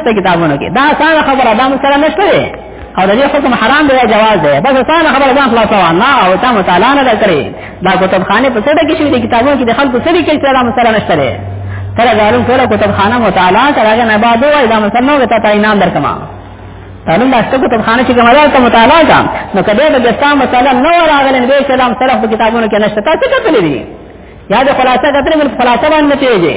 ته کتابونو کې دا ساده خبره دا مسله نشته او د دې حکم حرام دی جواز دی بس ساده خبره ځان خلاصو نه او تا مطالعه نه کړی دا کتاب خانه په څه کې شوی د کتابونو کې د خلکو سره کې چې دا مسله نشته دی تر غالم ټول کتاب خانه مطالعه کړه نه بعد وای دا مسله نو ته انعام درکما تعلم دا څه کتاب خانه چې کومه ته مطالعه کا نو کله د دستا مسله نو راغله دې چې دا مسله په کتابونو کې نشته تا څه کتلې دي یا د خلاصه کتلې بل خلاصه باندې پیږي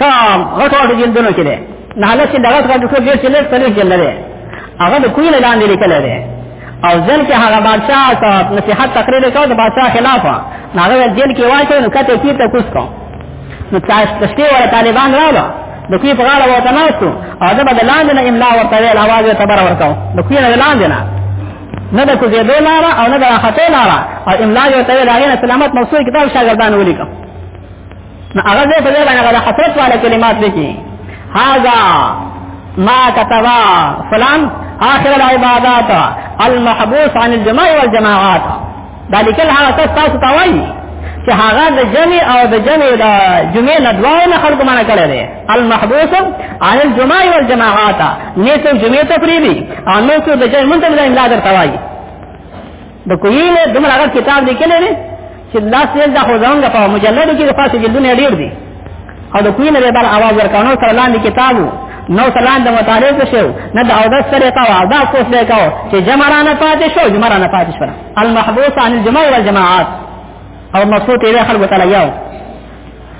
کام غټ غټ جلدونو کې ده نه له چې دغه غټ ټول ډیر چې لږ څلور جلد ده هغه د کوی نه لاندې لیکل ده او ځل کې هغه بادشاہ ته نصيحت تقریر وکړ د بادشاہ خلاف هغه جیل کې واچو نو کته کې ته کوس کو نو تاسو تشته ور طالبان رااله د کوی په غاړه وته ناستو او دا به لاندې نه املا ورته ویل आवाज ته بر ورکاو د کوی نه لاندې نه نه د کوزې دولاره او نه د راحته لاره او املا یو ته ویل هغه سلامت موصول کتاب شاګردان ولیکم نو هغه دې په دې باندې هغه حسرت والا کلمات لیکي هاذا ما كتبا فلان اخر العبادات المحبوس عن الجماع والجماعات دا لیکل هغه څه تاسو ته وایي چې هغه د جمع او د جمع د جمع نه دواو نه خلق منع کړی دی المحبوس عن الجمع والجماعات نه ته جمع تقریبي او نه ته د جمع منځ د املا درته وایي د کوی نه دمر هغه کتاب لیکل نه چې لاس یې د خوځنګ په مجلد کې د فاصله جلدونه ډیر دي او د کوی نه به بل आवाज ورکاونو سره لاندې کتابو نو سلام د مطالعه شو نه د اودس سره کا ادا کوس دی کا چې جمرانه پاتې شو جمرانه پاتې شو المحبوس عن الجماع والجماعات او مقصود یې خلق تعالی یو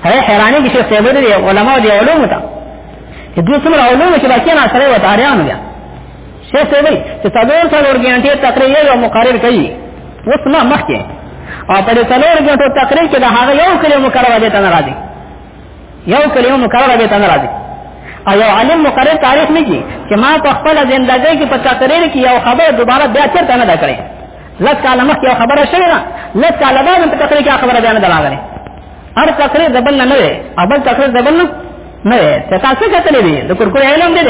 هغه حیرانه کې شیخ صاحب دی علماء دی علوم ته چې دوی څومره علوم چې باقی نه سره وته اړیان بیا شیخ ته وی چې څلور څلور غنټې تقریر یو مقرر کړي اوس ما مخکې او په دې څلور غنټو تقریر کې دا هغه یو کلی مقرره ده تنه راځي یو کلی مقرره ده تنه راځي او یو عالم مقرر تاریخ نه کی چې ما په خپل ژوندۍ کې په تقریر کې یو خبره دوباره بیا چیرته نه ده کړې لږ کاله مخکې یو خبره شوې ده لږ کاله بعد په تقریر کې خبره بیان ده راغله هر تقریر دبل نه نه اول تقریر دبل نه نه ته تاسو کتلې دي د کورکور علم دي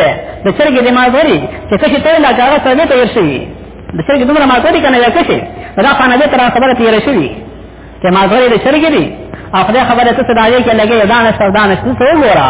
د چرګې د مازوري چې څه شي ته لا جاره سره ته ورشي د چرګې دومره مازوري کنه یا څه شي دا خانه دې تر خبره تیر شي چې مازوري د چرګې دي او خدای خبره ته صدايه کې لګي دانش او دانش څه وګوره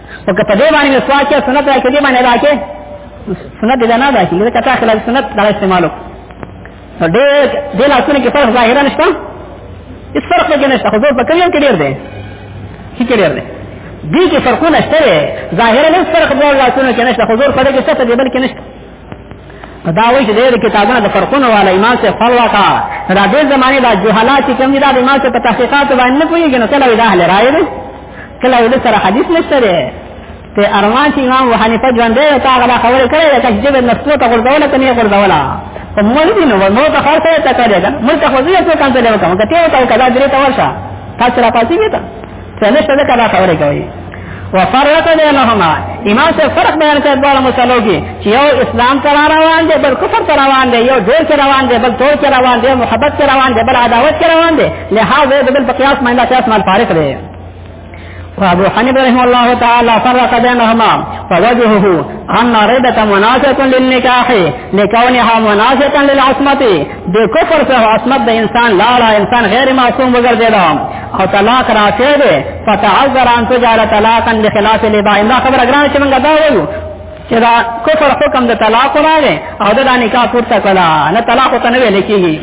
او که په دې باندې مسواک یا سنت راکې دې باندې راکې سنت دې نه راکې دا کته خلاف سنت دا استعمالو دې دې لاسونه کې فرق ظاهرا نشته هیڅ فرق نه نشته خو زور په کوم کې ډیر دی چې کې ډیر دی دې کې فرقونه شته ظاهرا هیڅ فرق په لاسونو کې نشته خو زور په دې کې څه دی بلکې نشته دا وایي چې د کتابونو د فرقونو والا امام سے فروا کا دا د زمانه د جهالات کوم دي دا د امام سے په تحقیقات باندې نه پوهیږي نو کله دا اهل رائے دي کله ول سره حدیث نشته دی ته ارمان چې امام وحنیفه ژوند دی تا غلا خبره کړې ده چې جبه نفسو ته ورغوله کني ورغوله په مول دي نو مو ته خاصه ته کړی دا مل ته خو دې څه کانته دی وکم کته ته کدا درې ته ورشه تاسو را پاتې کیته څنګه څه دا خبره کوي وفرق بینهما امام سے فرق بیان کړ دواړو مسلو کې چې یو اسلام ته روان دی بل کفر ته روان دی یو ډیر ته روان دی بل تور ته روان دی محبت ته روان دی بل عداوت ته روان دی لهدا د بل په قیاس باندې قیاس مال فارق دی وابو حنیفه رحمه الله تعالی فرق بینهما فوجهه ان رده مناسبه للنکاح لكونها مناسبه للعصمه د کفر څخه عصمت د انسان لاړه انسان غیر معصوم وګرځید او طلاق راکې دي فتعذر ان تجعل طلاقا بخلاف لبا ان خبر اگران چې موږ دا وایو چې دا کفر حکم د طلاق راغی او دا نکاح پورته کړه نه طلاق ته نه ویل کیږي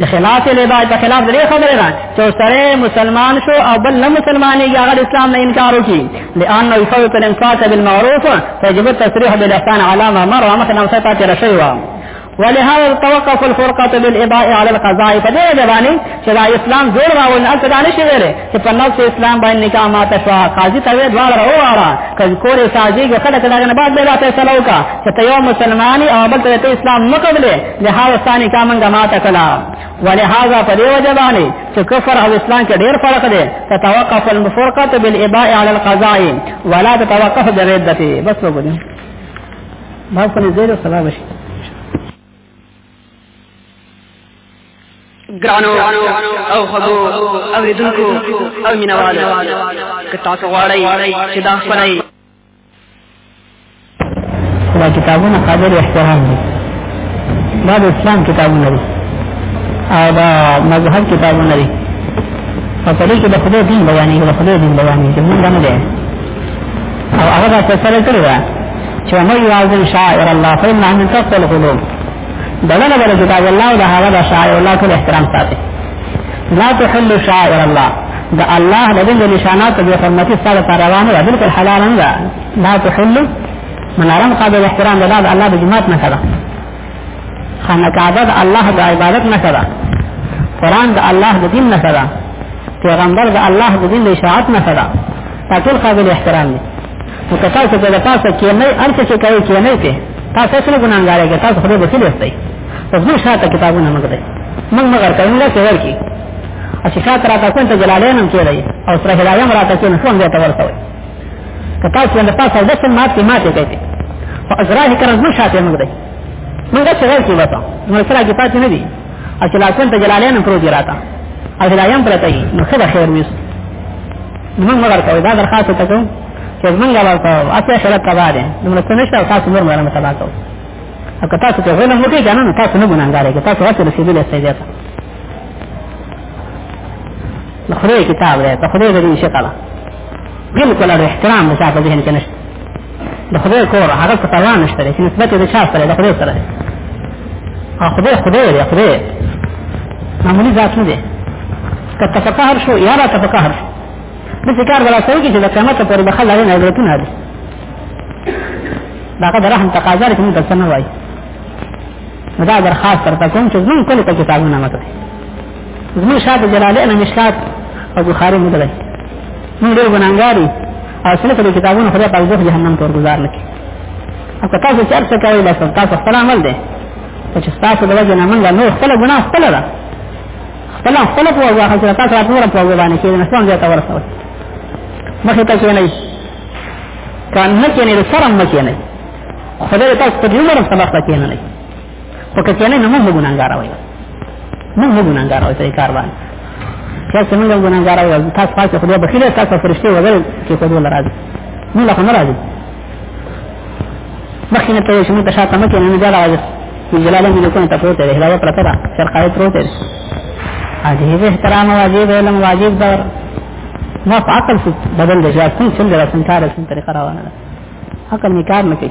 د خلاف لبا په خلاف درې خبره ده چې سره مسلمان شو او بل نه مسلمانې هغه اسلام نه انکار وکي لئن يفوت الانفاق بالمعروف فيجب التصريح بالاحسان على ما مر ومخنا صفات رشيوه ولهذا توقف الفرقه بالاباء على القضاء په دې وجه باندې چې دا اسلام جوړ راول نه کدا نشي ویلې چې په نفس اسلام باندې نکاح ماته شو قاضي ته ویل واړه ورواره کله کورې سازي غخړه کړه نه بعد به فیصله وکا چې ته یو مسلمانې او بل ته اسلام مقبله لهدا ثاني کا منګه ماته کلا ولهذا په دې وجه باندې چې کفر او اسلام کې ډېر فرق دی تتوقف الفرقه بالاباء على القضاء ولا تتوقف بالردته بس وګورئ ما په دې ډېر سلام شي ګرانو او خبو او ردونکو او مینوالو که تاسو غواړئ چې دا خپلای دا کتابونه قابل احترام دي دا د اسلام کتابونه دي او دا مذهب کتابونه دي په دې کې د خدای دین بیانې د خدای دین بیانې چې موږ نه دی او هغه دا فیصله کړې ده چې موږ یوازې شاعر الله فإنها من تقوى القلوب دغه بل کتاب الله او هغه د شاعر الله ټول احترام ساتي لا تحل شاعر الله د الله د دې نشانات د حرمتي سره پر روانه ده بالکل حلال نه ده لا تحل من حرام قابل احترام ده د الله د جماعت نه کړه خانه کعبه د الله د عبادت نه کړه قران د الله د دین نه کړه پیغمبر د الله د دین د اشاعت نه کړه تاسو قابل احترام دي نو که تاسو په تاسو کې نه ارته چې کوي کې نه ته تاسو سره ګناګارې کې تاسو خپل بسیل استای تاسو نو شاته کتابونه مګ دی موږ مګر کوي نه څه ورکی چې شاته را تاسو ته جلالین هم کېږي او سره هلایم را تاسو نه څنګه ته ورته وي که تاسو له تاسو د څه ماته ماته کوي او ازراه کرز نو شاته مګ دی موږ څه ورکی وتا نو سره کې پاتې نه دي چې لا څنګه جلالین هم پروت راته او هلایم پرته نو خبر خیر وي موږ ورته دا درخواست وکړو چې موږ ورته اته شرط تبا دي نو موږ څنګه شو تاسو نور مرنه تبا کوو او که تاسو ته غوښنه مو کوي کنه تاسو نه ګناګار یې تاسو هڅه رسیدلې ستې ده نو خدای کتاب دی ته خدای دې شي کړه بالکل احترام مشافه ذهن کې نشته د خدای کور هغه څه پروا نشته چې نسبت یې د چا سره د خدای سره دی او خدای خدای دی خدای معمولی ذات نه دی که تفکر شو یا را تفکر شو د فکر ولا سوي چې د قیامت پورې به خلک نه عبرتونه دي دا د رحم تقاضا لري موږ څه نه وایي دا درخواست درته کوم چې موږ کله په کتابونه مته زموږ شاته جلالین مشکات او بخاری مدل موږ ډېر ګناګاری او سره د کتابونو خدای په ځخ جهنم تور گزار لکه او که تاسو چرته کوي دا تاسو خپل عمل دی چې تاسو د وجه نه موږ نو خپل ګناه خپل ده خپل خپل په وجه هغه تاسو راټول په وجه باندې کې نه څنګه زیاته ورسول مخه ته کې نه کان نه کې نه سره مکه نه خدای تاسو په دې عمر سبق کې نه خو که چېرې نه موږ ګناګار وایو موږ ګناګار وایو ترې کار باندې یا چې موږ ګناګار وایو تاسو پاتې خدای بخیله تاسو فرشته وګل کې کوو لراځي موږ له نه راځي مخینه ته چې موږ ته شاته مکه نه جلا راځي جلاله موږ کوو ته پروت دی هدايه پرته ده شرقای پروت دی عجیب احترام واجب علم واجب دور ما په عقل څه بدل دی چې څنګه څنګه راځم کار څنګه طریقه روانه ده عقل نکار نه کوي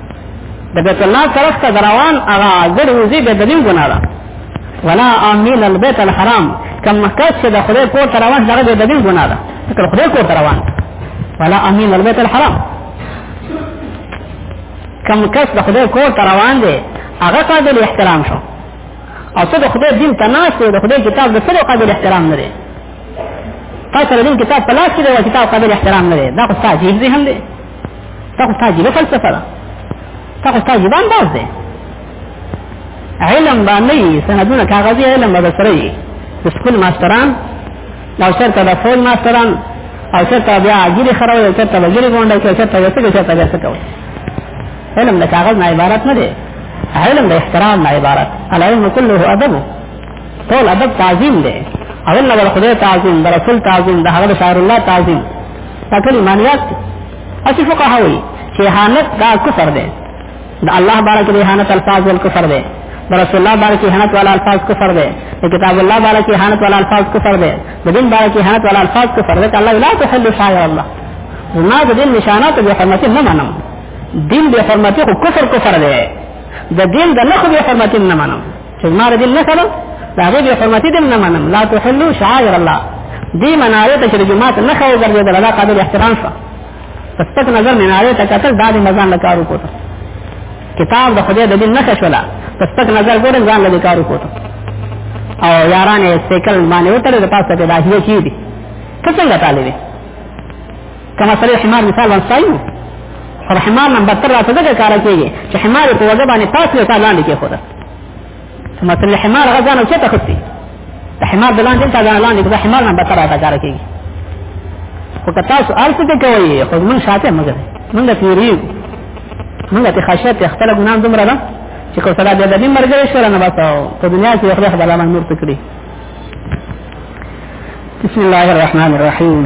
د بیت الله طرف ته روان هغه ګړي وزي به د دې ګناه ده ولا امین البیت الحرام کم کس چې د خدای کور ته روان دغه د دې ګناه ده ځکه خدای کور ته روان ولا امین البیت الحرام کم کس د خدای کور ته روان دی هغه قابل احترام شو او څه د خدای دین ته ناس دی د خدای کتاب د سره قابل احترام نه دی تاسو د کتاب په لاس کې د کتاب قابل احترام نه دی دا خو تاسو یې هم دی تاخو تاجبه فلسفه ده تاخو تاجبه انداز ده علم باندې سندونه کاغذي علم به سره یي د سکول ماستران او چرته د فول ماستران او چرته بیا ګیره خروي او چرته بګیره غونډه کې چرته یو څه چرته بیا څه کوي علم د کاغذ نه عبارت نه دی علم د احترام نه عبارت العلم كله ادب ټول ادب تعظیم دی او الله ول خدای تعظیم د رسول تعظیم د هغه شاعر الله تعظیم ټاکلي معنیات دي اسی فقها وي چې اهانت دا کفر دی د الله بارک د اهانت الفاظ ول کفر دی د رسول الله بارک اهانت والا الفاظ کفر دی د کتاب الله بارک اهانت والا الفاظ کفر دی د دین بارک اهانت والا الفاظ کفر دی الله لا تحل شاعر الله زما د دین نشانات به حرمت نه منم دین به حرمت خو کفر کفر دی د دین د نه خو به حرمت نه منم چې ما دې نه کړو دا غي به حرمتي دې نه منم لا تحلو شعائر الله دې مناره ته چې جمعه نه خو ګرځي دا لا قابل احترام شه پستک نظر مناره ته کتل دا دې مزان له کارو کوته کتاب د خدای د دین نه خښولا پستک نظر ګور ځان له کارو کوته او یارانه سیکل باندې وتره د پاسه ته داخله کی دي څنګه طالب کما سره حمار مثال ورسایو پر حمار نمبر تر راته دغه کار کوي چې حمار په وګ باندې پاسه ته لاندې کې خوده مثل الحمار غزان او چته خسي د حمار دلان دلته د اعلان د حمار نه بتره تا کار کوي خو که تاسو ارث ته کوي خو من شاته مګر من د تیری من د خشیت خپل ګناه دومره ده چې کو سره د دې مرګ شره نه باسو په دنیا کې خدای خدای لاله نور تکړي بسم الله الرحمن الرحيم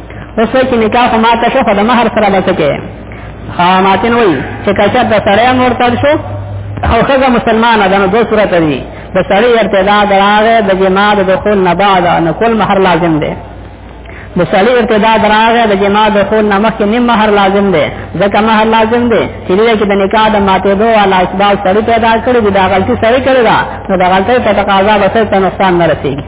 اوس چې نکاح خو ماته شو خو د مہر سره به څه کوي خاماتن وایي چې که چېرته سړی مرتد شو او ښځه مسلمانه ده نو دوه صورته دي د سړي ارتداد راغی د جماع د دخول نه بعد نو کل مهر لازم دی د سړي ارتداد راغی د جماع د دخول نه مخکې نیم مهر لازم دی ځکه مهر لازم دی چې دې کې د نکاح د ماتېدو والا اسباب سړي پیدا کړي دي دا غلطي سړي کړې ده نو د غلطۍ په تقاضا به څه نقصان نه رسېږي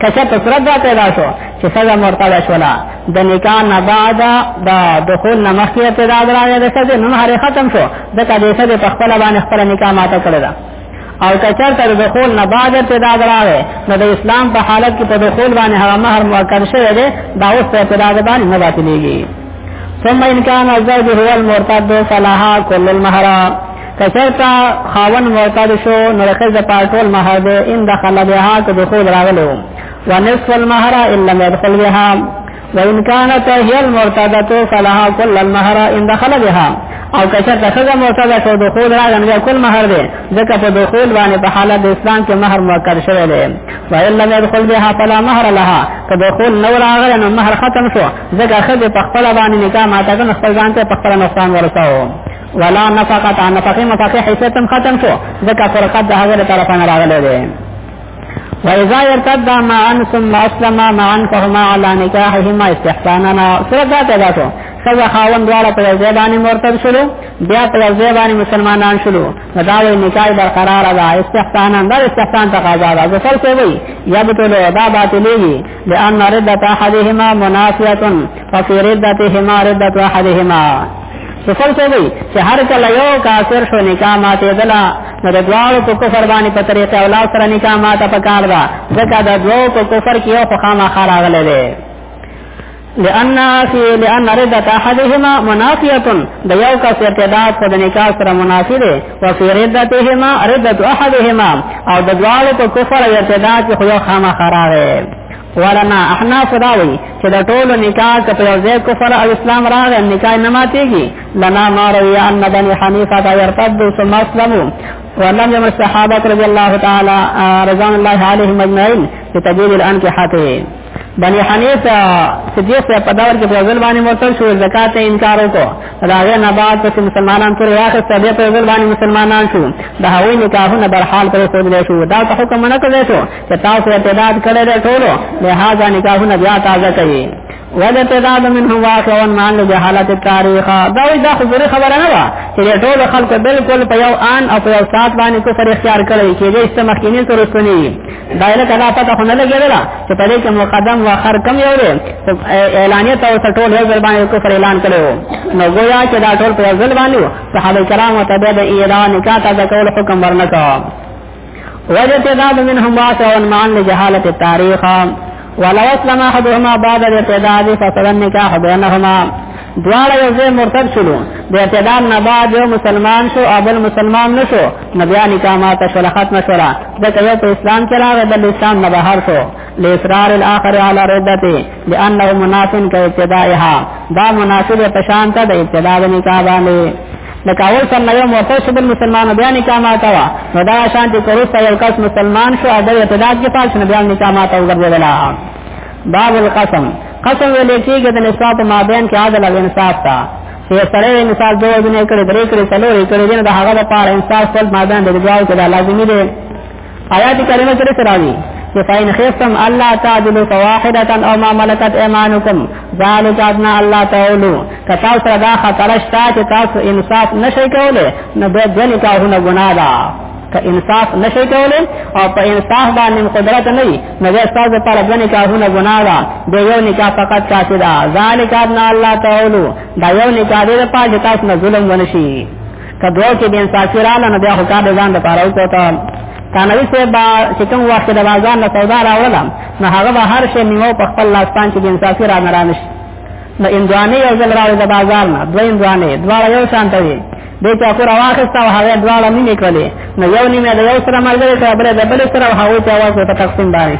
که چېرته صورت دا پیدا شو چې ښځه مرتده شوله د نکاح نه بعد د دخول نه مخکې ارتداد راغی د ښځې نو مهر ختم شو ځکه دې ښځې په خپله باندې خپله نکاح ماته کړې ده او که چېرته د دخول نه بعد ارتداد راغی نو د اسلام په حالت کې په دخول باندې هغه مهر مؤکد شوی دی دا اوس په ارتداد باندې نه باطلېږي ثم ان كان الزوج هو المرتد فلها كل المهر که چېرته خاوند مرتد شو نو د ښځې لپاره ټول مهر دی ان دخل بها که دخول راغلی و ونصف المهر ان لم يدخل بها وان كانت هي المرتده فلها كل المهر ان دخل بها او کچر ته څنګه مرتده شو دخول راغلی بیا کل مہر دی ځکه په دخول باندې په حالت اسلام کې مہر مؤکد شوی دی و الا يدخل بها فلا مہر لها که دخول نو راغلی نو مہر ختم شو ځکه خځه په خپل باندې نکاح ماته کنه خپل ځان ته په خپل نقصان ورساو ولا نفقت عن نفقه مفقه حیثیت ختم شو ځکه فرقت د هغه له طرفه نه راغلی دی وإذا يرتد معا ثم أسلم معا فهما على نکاحهما استحساننا سورة دا پیدا شو سزا خاون دواړه په ځای باندې مرتد شلو بیا په ځای باندې مسلمانان شلو دا وی نکاح برقرار ده استحسان اندر استحسان تقاضا ده ځکه څه وی یبتل دا باطلېږي لأن ردت احدهما منافیه ففي ردتهما ردت احدهما نو څه کېږي چې هر کله یو کافر شو نکاح ماته دلا نو د دواړو په کفر باندې په طریقې اولاد سره نکاح ماته پکار ده ځکه د دوو په کفر کې یو خو خامخا راغلی دی لأن في لأن ردة أحدهما منافية د یو کس ارتداد خود نکاح سره منافی دی او فی ردتهما ردة أحدهما او د دواړو په کفر ارتداد کې خو یو خامخا راغی ورنه احناف دا وی چې د ټولو نکاح که په یو ځای کفر او اسلام راغی نکاح نه ماتېږي لنا ما روي ان بني حنیفه يرتدوا ثم اسلموا ولم يمر الصحابه رضي الله تعالى رضوان الله عليهم اجمعين في تجديد الان کې حاته بني حنیف صدیق سے پداور کے فضل بانی مرتل شو زکات ته انکار وکړو راغه نه بعد پس مسلمانان پر واخه صدیق فضل بانی مسلمانان شو د هوی نکاحونه برحال پر خود له شو دا حکم نه کړی شو چې تاسو اعتداد کړی دی ټولو لهذا نکاحونه بیا تازه کوي ولا تعداد منه واقع مع جهالت التاريخ دا وی دا خبره خبره نه وا چې ټول خلک بالکل په یو آن او په یو سات باندې کفر اختیار کړی چې دې استمخینه تر سنی دا له کلا پته خو نه لګیدلا چې په دې کې مقدم و اخر کم یو دی اعلانیه ته اوس ټول یو ځل باندې کفر اعلان کړو نو گویا چې دا ټول په یو ځل باندې صحابه کرام ته د ایران کا تا د کول حکم ورنکړ والاعتداد منهم واسع معا لجهالة التاريخ ولو اسلم احدهما بعد الاعتداد فسد النکاح بينهما دواړه یو ځای مرتد شلو د اعتدال نه بعد یو مسلمان شو او بل مسلمان نشو نو بیا نکاح ماته شوله ختمه شوله ځکه یو په اسلام کې راغی بل اسلام نه بهر شو لاسرار الاخر على ردته لانه منافق كابتدائها دا مناسب پشان ته د ابتداء نکاح باندې لکه اول سم نه یو موقع شو بل مسلمان بیا نکاح ماته وا نو دا شان چې کورسته یو کس مسلمان شو او د اعتداد کې پات شو بیا نکاح ماته وګرځیدلا باب القسم قسم ویل کېږي د نصاب مابین کې عادل او انصاف تا چې سره مثال دوه دنیا کړي درې کړي څلور کړي دین د هغه لپاره انصاف خپل مابین د جواب کې لازمي دی آیات کریمه سره سراوی چې فاین خفتم الله تعدلوا فواحده او ما ملکت ایمانکم ذالک ادنا الله تعالی کتا سره دا خطر شته چې تاسو انصاف نشئ کولای نو به ځل کاهونه ګناه ده که انصاف نشي کولای او په انصاف باندې قدرت نه وي نو بیا تاسو لپاره د نکاحونه ګناه ده د یو نکاح فقط کافي ده ذالک ان الله تعالی دا یو نکاح دی په تاسو نه ظلم ونشي کدو کې بین ساکرانه نه بیا خو کار ځان د پاره وکړه کانوي سه با چې کوم وخت د بازار نه سودا راوړل نو هغه به هر شی میو په خپل لاس پان کې بین ساکرانه رانش نو اندوانه یو ځل راوړل د بازار نه دوه اندوانه دواړه یو شان ته وي د چا کو راوخسته او هغه دواړه مې نکولې نو یو نیمه د یو سره ملګری ته بل د بل سره هغه ته واځو ته تقسیم باندې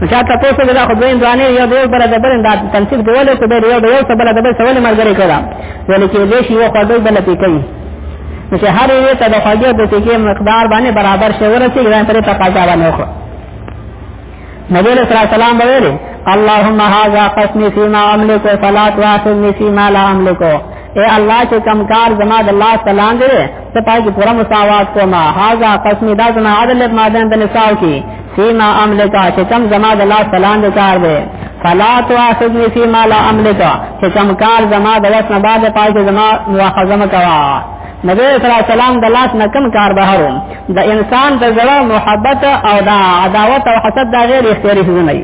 نو چا ته پوسه دا خو دوی دوانه یو د یو بل د بل د تنسیب دیول ته د یو د یو سره بل د بل سره ملګری کړه ولې کې دې شي یو خواږه بل پې کوي نو چې هر یو ته د خواږه د تکي مقدار باندې برابر شي ورته ځان پرې تقاضا باندې وکړه نبی صلی الله علیه وسلم ویل اللهم هذا قسمي فيما املك فلا تواخذني فيما لا املك اے الله چې کم کار زما د الله سلام دې ته پای کې پوره مساوات کوما هاذا قسم دا زما عدل ماده د نساو کې سیما املکا چې کم زما د الله سلام دې کار دې فلا تواخذنی فی ما لا املک چې کوم کار زما د وس نه بعد پای کې زما مواخذه مکوا نبی صلی الله علیه وسلم د لاس نه کم کار بهرو د انسان د زړه محبت او د عداوت او حسد دا غیر اختیاري څه نه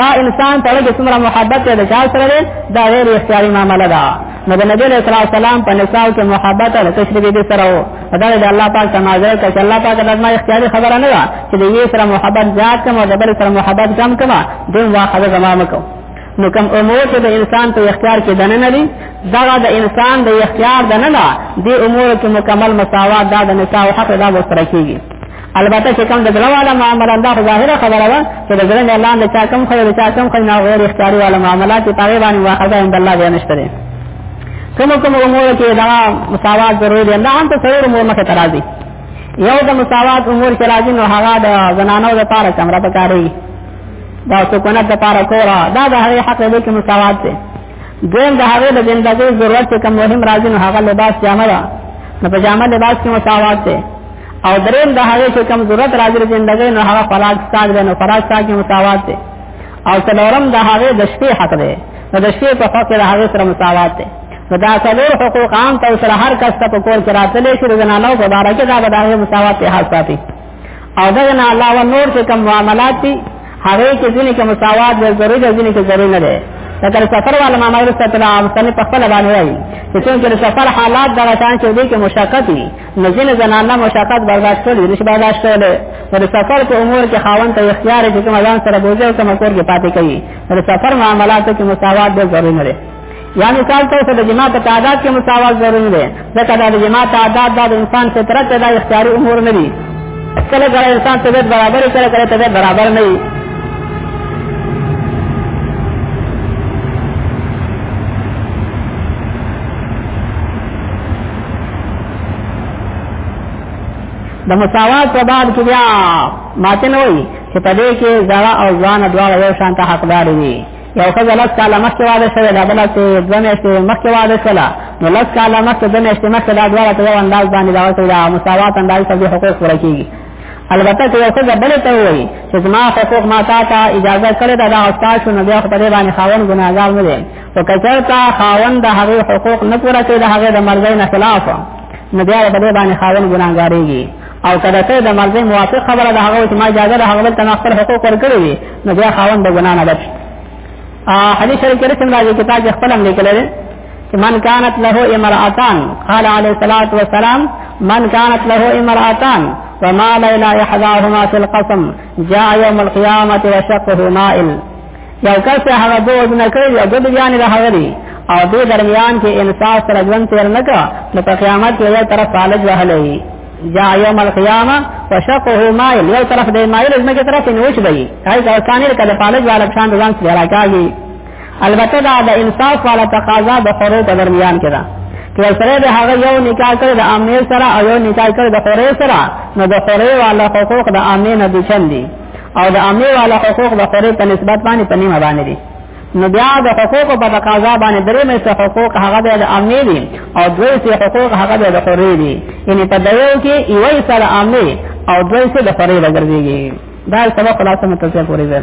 دا انسان ته د څومره محبت د چا سره دی دا غیر اختیاري معاملې ده نو د نبی صلی الله علیه وسلم په نساء کې محبت او تشریح دي سره دا د الله پاک تمازه کوي چې الله پاک لازمه اختیاري خبره نه ده چې د یو سره محبت زیات کوم او د بل سره محبت کم کوم دوی واخذ زمام کوم نو کوم امور چې د انسان په اختیار کې دنه نه دي دا د انسان د اختیار دنه نه دي امور کې مکمل مساوات دا د نساء او حق دا وسره کیږي البته چې کوم د زړه والا معاملات دا ظاهره خبره ده چې د زړه نه لاندې چا کوم خو د چا کوم خو نه غیر اختیاري والا معاملات چې پاره باندې واخذه عند الله بیا نشته دي کوم کوم امور کې دا مساوات ضروري دي الله هم ته سره امور مخه ترازي یو د مساوات امور چې راځي نو هغه د زنانو لپاره کمره پکاري دا سکونت لپاره کورا دا د هغه حق دی کې مساوات دی دویم د هغه د زندګۍ ضرورت کوم مهم راځي نو هغه لباس جامه ده نو په جامه لباس کې مساوات دی او دریم د هغه چې کم ضرورت راځي د زندګۍ نو هغه فراغ ساګ دی نو فراغ ساګ کې مساوات دی او څلورم د هغه د شپې حق دی نو د شپې په حق کې د هغه سره مساوات دی نو دا څلور حقوق عام ته سره هر کس ته په کور کې راتلې شي د زنانو په اړه کې دا به د هغه مساوات ته حق ساتي او دا نه علاوه نور چې کم معاملات دي هغه کې ځینې کې مساوات د ضروري د ځینې کې ضروري نه دی لکه سفر والا ما مایل ستلا مستنی په خپل باندې وایي چې څنګه سفر حالات دغه شان چې دې کې مشقت دي نو ځینې زنانه مشقت برداشت کړي نشي برداشت کولی نو د سفر په امور کې خاوند ته اختیار چې کوم ځان سره بوځي او کوم کور کې پاتې کوي نو د سفر معاملاتو کې مساوات ډېر ضروري نه دی یا مثال طور پر د جماعت په تعداد کې مساوات ضروري دی ځکه دا د جماعت تعداد دا د انسان فطرت دا اختیاري امور نه دي کله کله انسان طبیعت برابر کله کله طبیعت برابر نه وي د مساوات په باب کې بیا ماته نه وایي چې په دې کې زړه او ځوان دواړه یو شان ته حقدار دي یو ښځه لس کاله مخکې واده شوې ده بله چې دوه میاشتې مخکې واده شوله نو لس کاله مخکې دوه میاشتې مخکې دا دواړه په یو انداز باندې دعوه کړې ده مساوات انداز سره دې حقوق پوره کېږي البته چې یو ښځه بله ته ووایي چې زما حقوق ما تا ته اجازه کړې ده دا او ستاسو نو بیا خو په دې باندې خاوند ګناهګار نه دی خو که چېرته خاوند د هغې حقوق نه پوره کوي د هغې د مرضۍ نه خلاف نو بیا په دې باندې خاوند ګناهګارېږي او که د ته د مرضۍ موافق خبره د هغه چې ما اجازه د هغه بل ته ما خپل حقوق ورکړي وي نو بیا خاوند د ګناه نه بچ حدیث شریف کې رسم راځي کتاب کې خپل هم لیکل دي چې من كانت له امرأتان قال عليه الصلاة والسلام من كانت له امرأتان وما ليلا إحداهما في القسم جاء يوم القيامة وشقه مائل یو کس هغه دوه وزن کړی او دوه بیان له هغه دی او دې درمیان کې انصاف سره ژوند تیر نه کا نو په قیامت کې یو طرف فالج وهلې جا یوم القیامه وشقه مائل یو طرف دې مائل اسمه کې طرف نوچ دی هاي دا ثاني کله فالج والا شان ځان سره راکاږي البته دا د انصاف والا تقاضا د خورو په درمیان کې ده که سره د هغه یو نکاح کړی د امیر سره او یو نکاح کړی د خورې سره نو د خورې والا حقوق د امیر نه دي چندي او د امیر والا حقوق د خوري په نسبت باندې په نیمه باندې دي نو بیا د حقوق په تقاضا باندې درې مې څه حقوق هغه د امیر دي او دوی څه حقوق هغه د خوري دي یعنی په دایو کې یوې سره امیر او دوی څه د خوري لګرځيږي دا سبب خلاصه متوجه پوری ده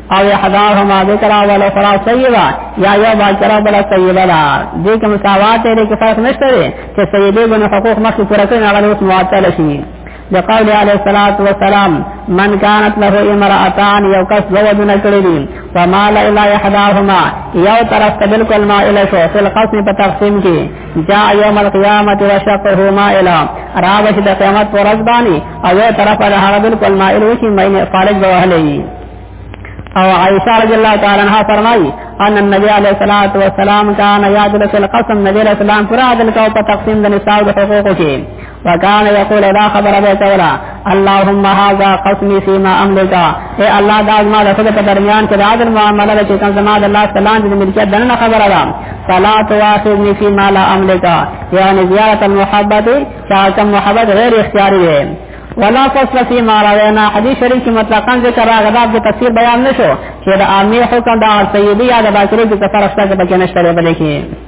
او احداهما ذکر او الاخرى طیبه یا یو باکره بل طیبه دا دې کې مساوات لري کې فرق نشته لري چې سیدې ګونه حقوق مخکې پوره کړي هغه اوس معطل شي لقول عليه الصلاة والسلام من كانت له امرأتان یو کس دو ودونه کړی دي فمال الى احداهما یو طرف ته بالکل مائل شو فل قسم په تقسیم کې جاء يوم القيامه وشقه مائل راوش د قیامت پر ورځ باندې او یو طرف له هغه بالکل مائل وشي مینه فارج به وهلې او عائشہ رضی اللہ تعالی عنہ فرمائی ان النبی علیہ الصلوۃ والسلام کان یعدل فی القسم نبی علیہ السلام پر عدل کا په تقسیم د نصاب د حقوقو کې وکان یقول اذا خبر به کولا اللهم هذا قسمی فيما املك اے الله دا ما د خود په درمیان کې د عدل معاملې چې کوم زما د الله سلام د ملکیت دنه خبره ده فلا تواخذني فيما لا املك یعنی زیارت المحبت چا کوم محبت غیر اختیاری ده ولا فصل فی ما روینا حدیث شریف کې مطلقاً ذکر راغلی دا د تفسیر بیان نشو چې د عامه حکم د سیدی یا د باکری د کفر افتا کې پکې نشته لري بلکې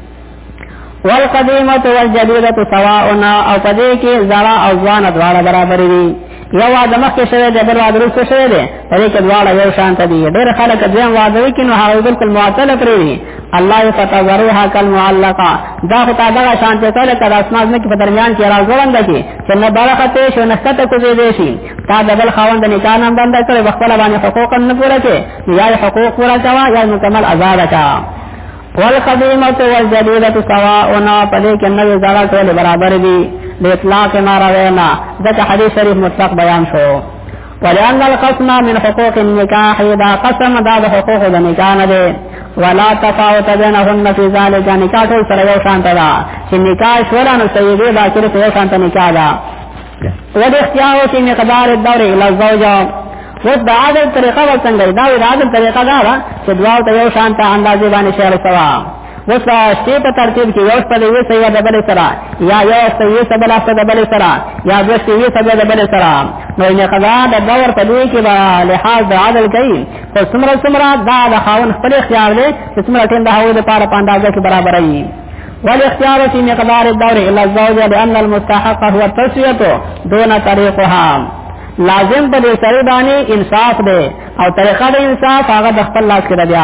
والقدیمه والجدیده سواء او پدې کې زړه او ځوان دواړه برابر دي یو واده مخکې شوی دی بل واده وروسته شوی دی په دې کې دواړه یو شان دي ډېر خلک ځین واده کوي نو هغه بالکل معطل پرې الله فتذرها كالمعلقه دا خو تا دغه شان ته کله کله اسمان نه کې په درمیان کې راځوند کې چې نه برکه ته شو نه ستته کوزې دې شي تا دغه خاوند نه کان هم بند کړي بخپل باندې حقوق نه پوره کې یا حقوق پوره کوا یا مکمل آزاد کا والقدیمه والجدیده سواء نه پدې کې نه زړه ټول برابر دي د اطلاق ما راوینا دغه حدیث شریف مطلق بیان شو ولأن القسم من حقوق النکاح دا قسم دا د حقوق د نکاح نه دی ولا تفاوت بينهن في ذلك نکاح ټول سره یو شان ده چې نکاح شولا نو سیدی دا چې یو شان ته نکاح ده ود اختیار او چې مقدار الدور الى زوجه اوس دا عادت طریقه څنګه دا عادت طریقه دا چې دواو ته یو شان ته اندازې باندې شعر سوا اوس دا شپې په ترتیب کې یو شپه د یو سیو د بلې سره یا یو شپه یو سبا لاس د بلې سره یا دوه شپې یو سبا د بلې سره نو یې قضا د دور په دې کې به لحاظ د عدل کوي خو څومره څومره دا د خاون خپل اختیار دی چې څومره ټیم د هغوی لپاره په اندازه کې برابروي والاختيار في مقدار الدور إلى الزوجة لأن المستحق هو التسوية دون طريقها لازم په دې سره باندې انصاف دی او طریقه د انصاف هغه د خپل لاس کې ده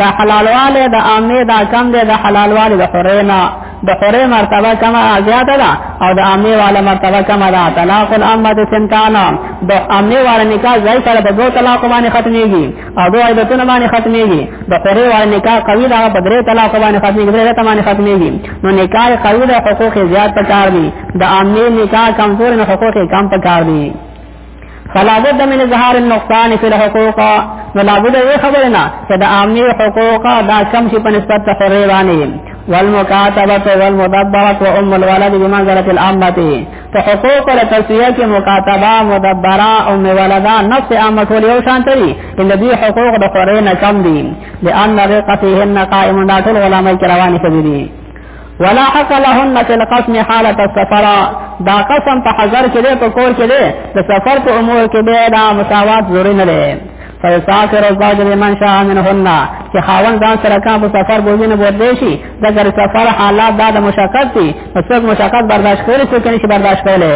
دا حلالواله د عامه دا کم دی د حلالواله د حرینا د حری مرتبه کما زیاته ده او د عامه والا مرتبه کما ده طلاق العامه د سنتانا د عامه والا نکاح ځای سره د دوه طلاق باندې ختميږي او دوه عیدتونه باندې ختميږي د حری والا نکاح قوی ده په درې طلاق باندې ختميږي درې ته باندې ختميږي نو نکاح قوی ده حقوق زیات پکار دي د عامه نکاح کمزور نه حقوق کم پکار دي فلا بد من اظهار النقصان في الحقوق نو لا بد یې خبرنا چې د عامي حقوق دا کم شي په نسبت ته خوري باندې والمکاتبه والمدبره وام الولد بمنزله الامه ته حقوق له تسویه کې مکاتبه مدبره ام ولدا نفس امه ټول یو شان دي ان دې حقوق د خوري نه کم دي لئن رقتهن قائم دا ټول علماء کرامه کوي ولا حق لهن في القسم حالة السفر دا قسم په حضر کې دی په کور کې دی د سفر په امور کې به دا مساوات ضروري نه دی فیسافر الزوج لمن شاء منهن چې خاون ځان سره کا په سفر بوزي نه بوتلی شي د سفر حالات دا د مشقت دي څوک مشقت برداشت کوي څوک نه شي برداشت کولی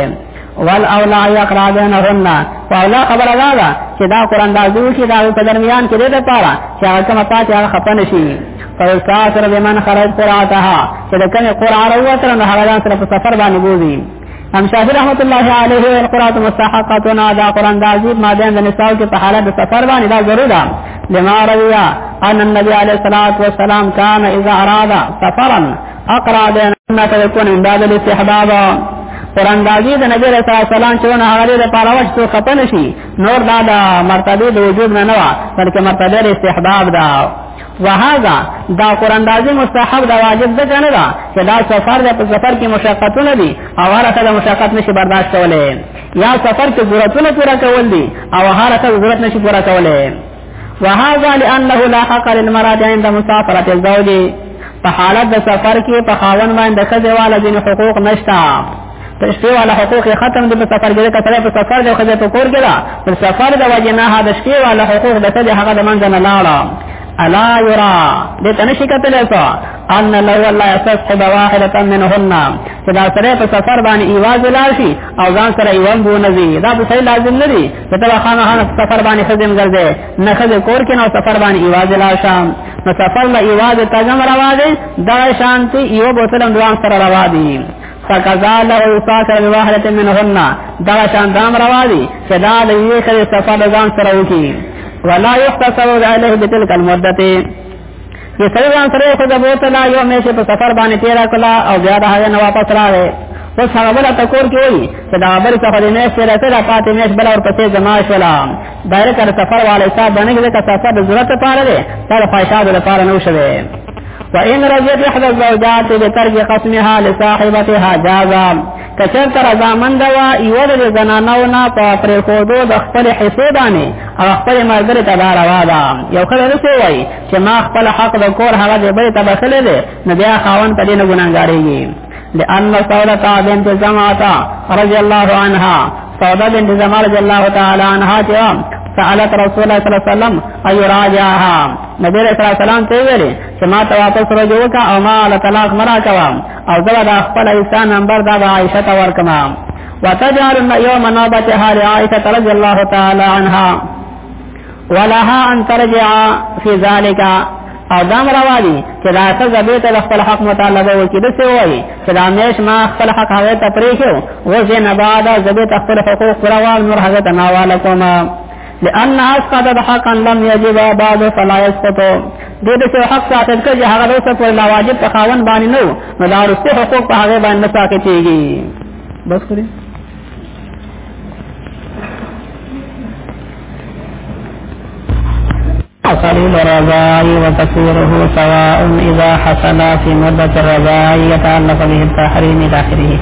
وال اولا یقرا بینهن او اولا خبر ادا دا چې دا قران دا دوی چې دا په درمیان کې دې پاره چې هغه کومه پاتې هغه خپن شي فاستاثر بمن خرج قراتها چې دا کومه قران وروته نه هغه سره په سفر باندې بوزي ام شافعی رحمت الله علیه او القرات مستحقاتنا دا قران دا عجیب ماده د نساو کې په حالت سفر باندې دا ضرور ده لما رویا ان النبي عليه الصلاه والسلام كان اذا اراد سفرا اقرا بیان نه کوي کو نه انداز له استحباب پر اندازې د نبی رسول الله سلام چې نه هغه د پاره وخت څو خپل شي نور دا د مرتبه د وجود نه نه وا بلکې مرتبه د استحباب دا وهذا دا قران دازي مستحب دا واجب ده کنه دا چې دا سفر ده په سفر کې مشقتونه دي او هر څه مشقت نشي برداشت کولای یا سفر کې ضرورتونه پورا کول دي او هر څه ضرورت نشي پورا کولای وهذا لانه لا حق للمرأة عند مسافرة الزوج په حالت د سفر کې په خاون باندې خځه والا دین حقوق نشتا تشفی والا حقوق ختم دي په سفر کې کله په سفر دی خځه په کور کې دا په سفر د وجه نه هدا شفی والا حقوق د خځه هغه د منځ نه لاړه الا یرا دې تنه شي کتل سو ان لو الله يسحب واحده منهن چې دا سره په سفر باندې ایواز لاشي او ځان سره ایوان بو نه دا به لازم نه دي ته به خامخا سفر باندې خدم ګرځې نه خدای کور کې نو سفر باندې ایواز لا شام نو سفر لا ایواز تاګم روا دي دا شانتي یو بوتلم دوام سره روا دي فقضا له يسافر بواحده منهن دا شان دام روا دي چې دا د یو خدای سفر ځان سره وکي ولا يختصر عليه بتلك المدته یو سړی ځان سره خو د بوت لا یو مې په سفر باندې تیر کړه او بیا د هغه نه واپس راغی اوس هغه بل تکور کې وي چې دا بل څه خو دې نه سره ته دا پاتې مېش بل اور پسې جمع شولا دایره کر سفر والے صاحب باندې کې کا سفر د ضرورت لپاره دی تر فائشاد لپاره نه شوه وان رجت احد الزوجات بترج قسمها لصاحبتها جازا که چېرته رضامند وه یوه د دې زنانو نه په پرېښودو د خپلې حصې باندې او خپلې ملګرې ته دا روا ده یو ښځه داسې وایي چې ما خپل حق د کور هغه د بلې ته بښلی دی نو بیا خاوند په دې نه ګناهګارېږي لأن سودة بنت زمعة رضي الله عنها سودة بنت زمعة رضي الله تعالى عنها سألت رسول الله صلی الله علیه وسلم ایو راجعها نبی صلی الله علیه وسلم ته ویل چې ما ته واپس رجوع کا او ما له طلاق مرا کوم او زبا دا خپل ایسا نمبر دا با عائشہ تا ورکما وتجعل یوم نوبتها لعائشة رضی اللہ تعالی عنها ولها ان ترجع فی ذالک او دا مروا دي چې دا څه زبې ته خپل حق مطالبه وکړي د څه وایي چې دا مېش ما خپل حق هغه ته پرې شو وځي نه بعد زبې ته خپل حقوق پروا نور هغه ته ناواله کومه لأن اسقط حقا لم يجب بعد فلا يسقط دې د څه حق ساتل کې چې هغه اوسه پر لا واجب په خاون باندې نو نو دا رسته حقوق په هغه باندې ساکه کیږي بس کړی حصل الرضاء وتكفيره سواء إذا حصل في مدة الرضاء يتعلق به التحريم إلى آخره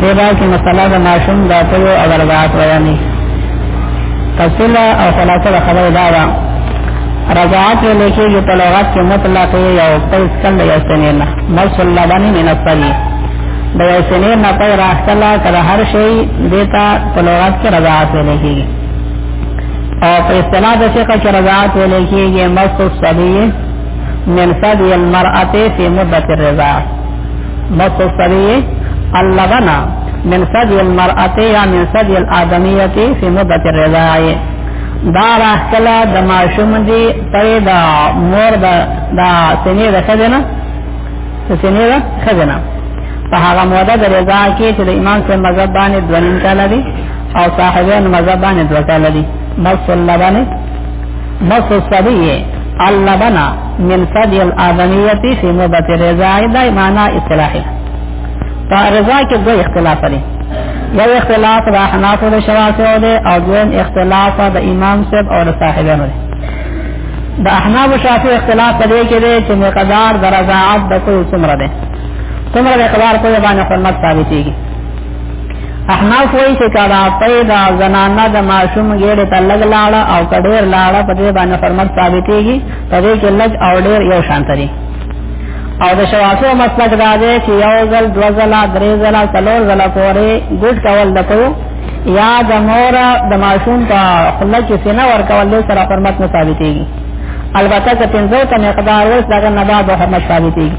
دې دا کې مسله د ماشوم د اتو او رضاعت بیانې تفصیل او خلاصه د خبرې دا ده رضاعت ویل کېږي په لغت کې مطلق یو خپل سکل د یو سنې نه مرس الله باندې من الطريق د یو سنې نه پای راخلا کړه هر شی دیتا په لغت کې رضاعت ویل کېږي او په اصطلاح د شیخ کې رضاعت ویل کېږي مست الصبي من صدي المرأة في مدة الرضاع مست الصبي اللبن من صدي المرأة یا من صدي الآدمية في مدة الرضاع دا راخلا د ماشوم دی پر دا مور دا دا سینې د خزنه سینې د خزنه په هغه موده د رضا کې چې د امام صاحب مذهب باندې دونیم کاله دی او صاحبین مذهبان دو کال دي مس اللبن مس الصبي اللبن من صدي الآدمية في مدة رضاء دا معنی اصطلاحي په رضا کې دوه اختلاف لري یو اختلاف د احناف او شوافیو دی او دویم اختلاف د امام صاحب او د صاحبانو دی د احناف او شافعي اختلاف په دې کې دی چې مقدار د رضاعت د کوی څومره دی څومره مقدار کوی باندې حرمت ثابتېږي احناف وای چې کړه پیدا زنانه د ماشوم ګېړې ته لګ لاړه او کډیر لاړه په دې باندې فرمت ثابتېږي په دې کې لګ او ډیر یو شان تري او د شواسو مسلک دا دی چې یو ځل دو ځل درې ځل څلور ځل پورې ګډ کول دکو یا د مور د ماشوم په خله کې سینه ور کول له سره فرمت نه ثابتېږي البته که پنځه ته مقدار وس دغه نه بعد فرمت ثابتېږي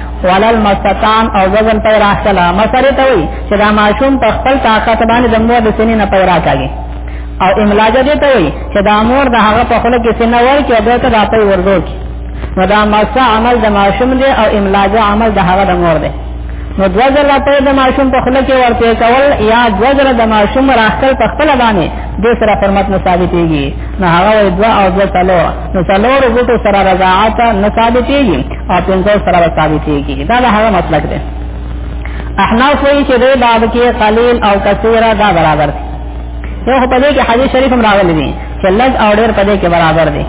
ولل مستان او وزن پیدا کلا مسره ته وي چې دا ماشوم په خپل طاقت باندې د مور د سینې نه پیدا کوي او املاجه دې ته وي چې دا مور د هغه په خله کې سینه ورکې او ته راپې ورځو کې نو دا مسا عمل د ماشوم دی او املاجه عمل د هغه د مور دی نو دو زر راپې د ماشوم په خله کې ورته کول یا دو زر د ماشوم راخل په خپل باندې د سره فرمت نه ثابتېږي نو هغه وي دوا او دوا تلو نو څلور غټو سره رضاعت نه ثابتېږي او پنځه سره ثابتېږي دا د هغه مسلک دی احناف وایي چې دې باب کې قلیل او کثیره دا برابر دي یو په دې کې حدیث شریف هم راغلی دی چې لږ او ډېر په دې کې برابر دي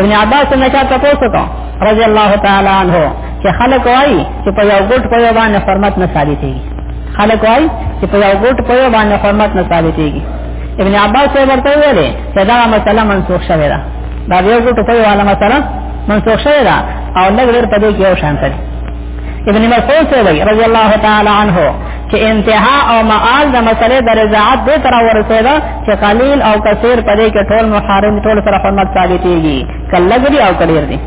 ابن عباس نه چا تاسو ته رضی الله تعالی عنہ چې خلک وایي چې په یو ګټ په یو باندې حرمت نه ثابتېږي خلک وایي چې په یو ګټ په یو باندې حرمت نه ثابتېږي ابن عباس ورته ویلي چې دا مسله منسوخ شوې ده دا یو ګټو په والا مسله منسوخ شوې ده او لږ ډېر په دې کې یو شان دی ابن مسعود سے وی رضی اللہ تعالی عنہ چې انتها او معال د مسلې د رضاعت دې تر ورسېده چې قلیل او کثیر په دې کې ټول محارم ټول سره حرمت ثابتېږي کله ګری او کډیر دي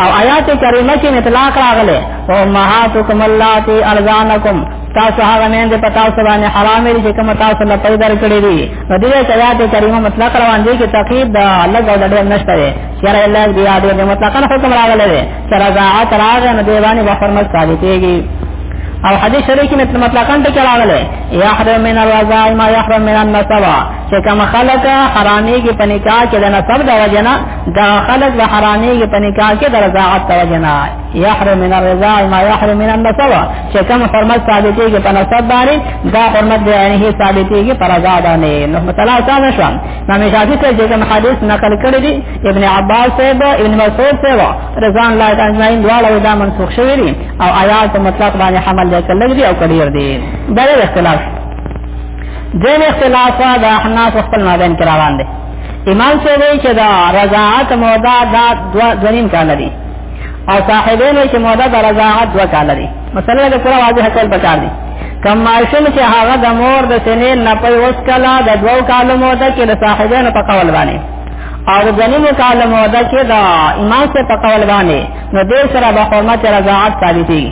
او آیات کریمه کې اطلاق راغله او مهاتکم اللاتي ارزانکم تاسو هغه مین دې پتا اوس باندې حرام دي چې کوم تاسو له پي در کړی دي د دې آیات کریمه مطلق روان دي چې تقید د الله او د ډېر نشته دي شرع الله دی یاد دې مطلق حکم راغلی دی چې رضاعت راغی نو دی باندې بفرمت ثابت کیږي او حدیث شریف کې مطلب مطلقاً ټکی راغلی یحرم من الرضاع ما یحرم من النسب چې کوم خلک حرامي کې پنیکا کې د نسب د وجنه د خلک د حرامي کې پنیکا کې د رضاعت د وجنه يحرم من الرضاع ما يحرم من النسب چې کوم حرمت ثابتېږي په نسب باندې دا حرمت دی نه ثابتېږي پر رضا باندې نو مثلا څنګه شو امام شافعي ته چې کوم حدیث نقل کړی دی ابن عباس صاحب ابن مسعود صاحب رضا الله تعالی اجمعین دواړه دا منسوخ شوی دي او آیات مطلق باندې حمل کړل دي او کړیر دي دا یو اختلاف دین اختلاف دا احناف خپل مابین کې روان دي امام صاحب چې دا رضاعت مودا دا دوه دنیم کال دي او صاحبین چې موده د رضاعت دوه کاله دي مسله د پوره واضح کول پکار دي کم ماشوم چې هغه د مور د سنې نه په اوس کاله د دوه کالو موده کې د صاحبین په قول باندې او د جنینو کالو موده کې د امام سره په قول باندې نو دې سره به حرمت رضاعت ثابتي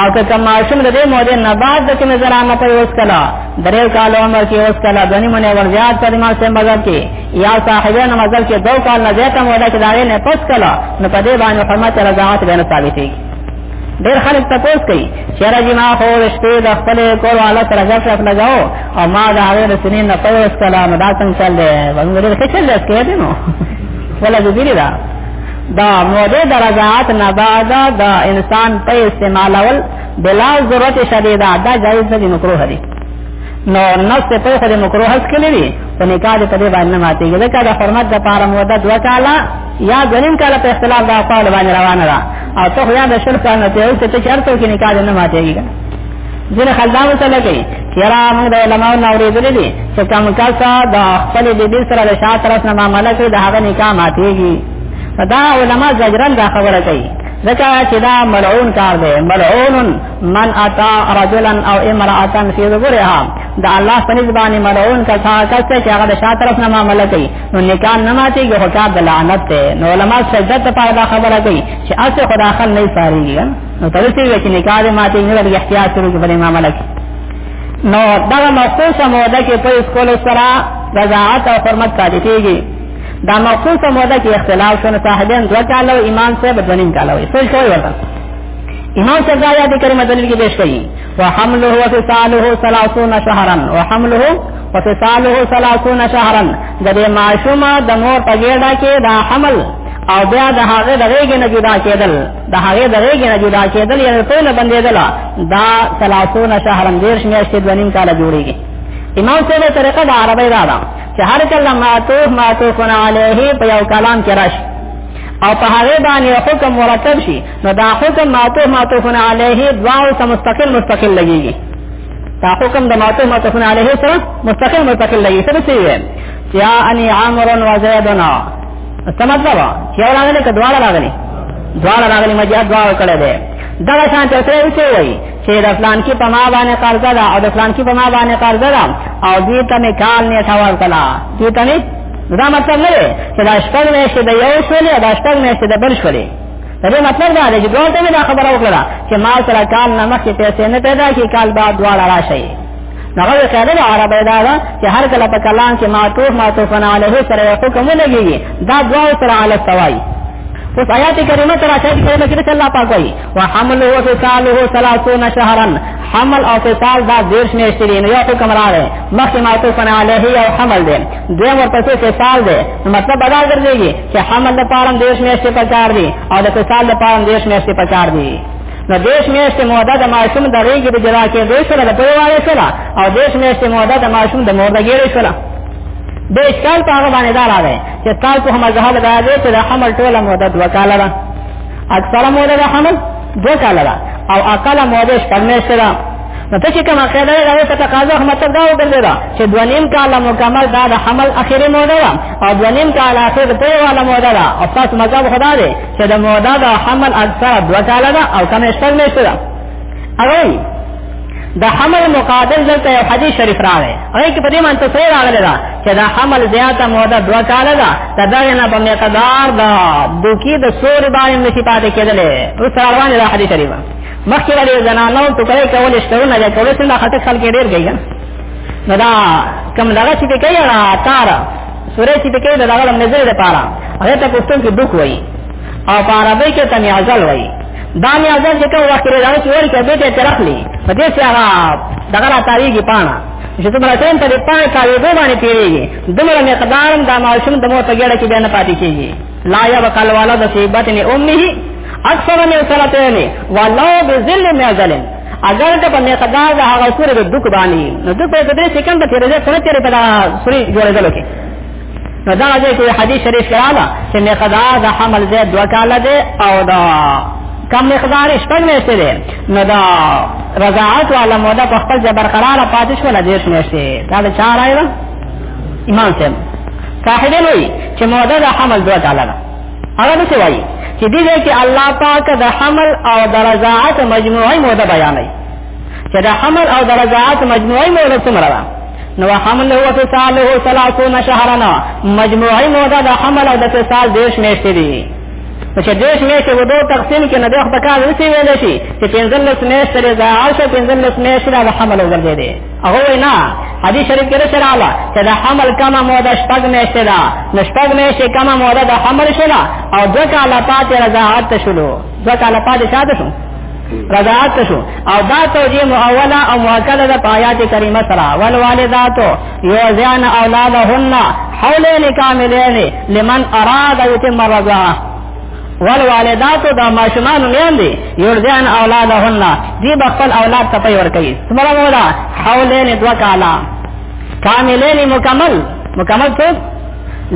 او که کم ماشوم د دې موده نه بعد د کوم زرانه په اوس کاله درې کالو عمر کې اوس کاله غنی منه ورزيات پر ما سم بازار کې یا صاحبین مزل چې دو کال نه زیاته موده کې داغې نه پس کله نو په دې باندې حرمت رضاعت به نه ثابتېږي ډېر خلک تپوس کوي چېرې چې ما خو شپې د خپل کور والا سره غږ شپ لګاو او ما د هغې د سینې نه پوس کله نو دا څنګه چل دی موږ ډېر ښه چل دی اسکې دی نو ولا ګذیری دا دا موده د رضاعت نه بعد د انسان په استعمالول بلا ضرورت شدیده دا جایز نه دي مکروه دي نو نفس په خو د مکروه اس کې لري په نکاح دې په دې باندې ماتېږي ځکه د حرمت د پاره مو ده دوه کاله یا دنیم کاله په اختلاف د اقوال باندې روانه ده او ته یا د شرط نه ته یو څه چرته کې نکاح نه ماتېږي ځینې خلدان څه لګي یرا موږ د علماء نو ورېدلې دي چې کوم کس د خپل د دې سره د شاعت طرف نه معاملې کوي د هغه نکاح ماتېږي دا علماء زجرن دا خبره کوي ځکه چې دا ملعون کار دی ملعون من اتا رجلا او امرأتا فی ذکرها دا الله په نسبانه ملعون کا څا کسته چې هغه د شا طرف نه معاملې کوي نو نکاح نه ماتي کې حکام د لعنت ته نو علما سجده ته په دا خبره کوي چې اسه خدا خل نه فاريږي نو تر څه وی چې نکاح دې ماتي نه لري احتیاط شروع کې بلې معاملې کوي نو دا مخصوصه موده کې په اسکول سره رضاعت او حرمت پاتې کیږي دا مخصوصه موده کې اختلاف شونه صاحبین دوه کاله او امام صاحب دونیم کاله وي څه شوی ورته امام صاحب دا یاد کریمه دلیل کې پیش کړي وحمله وفصاله 30 شهرا وحمله وفصاله 30 شهرا د دې معشومه د مور په ګډه کې دا حمل او بیا د هغه د غیګ نه جدا کېدل د هغه د غیګ نه جدا کېدل یعنی ټول بندېدل دا 30 شهرا دیر شمیاشتې د نیم کال جوړیږي امام صاحب طریقه د عربی دا ده چې هر کله ماتو ماتو کنا علیه په یو کلام کې راشي او په هغه باندې حکم مرتب شي نو دا حکم ماتو ماتو فن علیه دواو سا مستقل مستقل لگی گی دا حکم دا ماتو ماتو فن علیه سر مستقل مستقل لگی سر سی وی چیا انی عامر و زیدنا سا مطلب چیا راغلی که دوارا راغلی دوارا راغلی مجی ادواو کڑے دے دا شان ته سره وچی وای چې د فلان کې په ما باندې قرضه ده او د فلان کې په ما باندې قرضه ده او دې ته مې کال نه ثواب کړه دې ته نه دا مطلب نه دی چې دا شپږ میاشتې د یو شولې او دا شپږ میاشتې د بل شولې دا دې مطلب دا دی چې دوی ته دا خبره وکړه چې ما سره کال نه مخکې پیسې نه پیدا کی کال بعد دواړه راشي هغه قاعده د عربی دا ده چې هر کله په کلام کې معطوف معطوف نه علیه سره یو حکم لګي دا دوا سره علی سوای اوس آیات کریمه تر آیات کریمه کې چې الله پاک وایي وحمله وفصاله 30 شهرا حمل او فصال دا دیرش میاشتې دي نو یو حکم راغی مخکې معطوف نه علیه یو حمل دی دوی ورپسې فصال دی نو مطلب ادا ګرځيږي چې حمل د پاره دیش میاشتې پکار دي او د فصال د پاره دیش میاشتې پکار دي نو دیش میاشتې موده د ماشوم د ریګې د جلا کېدو سره د پیواله سره او دیش میاشتې موده د ماشوم د مور د ګیرې سره د اشکال په هغه باندې دا راغی چې تاسو هم ځهل دا دی چې د حمل ټوله موده دوه کاله ده اکثره موده د حمل دوه کاله ده او اقل موده شپږ میاشتې ده نو ته چې کومه قاعده ده هغه په تقاضا هم مطلب دا وګرځي دا چې دونیم کال مکمل دا د حمل اخیری موده ده او دونیم کال اخر ته والا موده ده او تاسو مذهب خدا دی چې د موده د حمل اکثر دوه کال ده او کم اشتر نشته ده هغه د حمل مقابل دلته یو حدیث شریف راغی هغه کې په دې معنی ته سره راغلی دا چې د حمل زیاته موده دوه کال ده دا دغه نه په مقدار دا دوکي د سور باندې نشي پاتې کېدلې اوس روان دی حدیث شریف مخکې له دې زنانو ټوکرې کول شتونه د کولو څخه خټک خلک ډېر گئی نه دا کم لغه چې کوي را تار سورې چې کوي دا لغه نظر ده پارا هغه ته کوستون کې دوک وایي او په عربی کې تمیازل وایي دا میازل چې کوم وخت لري دا چې ورته به ته ترخلی په دې سره هغه دغه را تاریږي پانا چې تمره ټیم ته پای کاوي دوه باندې پیریږي دمر مقدار د ماشوم د مو په ګډه کې بیان پاتې کیږي لا يبقى الولد في بطن امه اکثر من سنتين ولو بذل من ظلم اگر ته په مقدار د هغه سورې د دک باندې نو د په دې سکند کې رضا سره تیرې په دا سورې جوړېدل کې نو دا دې کې حدیث شریف کړه چې مقدار د حمل دې دوه کال دې او دا کم مقدار شپږ میاشتې دې نو دا رضاعت والا موده په خپل ځای برقرار پاتې شو نه دې میاشتې دا چا راي امام صاحب صاحبین وایي چې موده د حمل دوه کاله ده هغه داسې وایي چې دې ځای کې الله پاک د حمل او د رضاعت مجموعي موده بیانوي چې د حمل او د رضاعت مجموعي موده څومره ده نو حمل هو فصاله ثلاثون شهرنا مجموعي موده د حمل او د فصال دیش میاشتې دي نو چې دیش میاشتې و دوه تقسیم کې نه د خپل کار وسی ویل شي چې پنځلس میاشتې رضاعت او پنځلس میاشتې د حمل وګرځي هغه وینا حدیث شریف کې سره اعلی چې د حمل کما موده شپږ میاشتې ده نو شپږ میاشتې کما موده د حمل شوه او دوه کاله پاتې رضاعت شلو دوه کاله پاتې شاته شو رضاعت شو او دا توجیه مؤوله او مؤکده د آیات کریمه سره والوالدات یوزعن اولادهن حولین کاملین لمن اراد یتم الرضاعه والوالدات دا ماشومان میان دي یردان اولادهن دی بخل اولاد ته پي ور کوي سمره مولا حولین دو کالا کاملین مکمل مکمل څه